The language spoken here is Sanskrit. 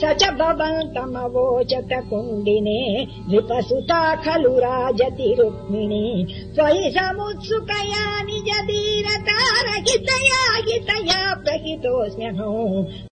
स च भवन्तमवोचत कुण्डिने नृपसुता खलु राजति रुक्मिणी त्वयि समुत्सुकया निज धीरतारहितया हितया प्रकितो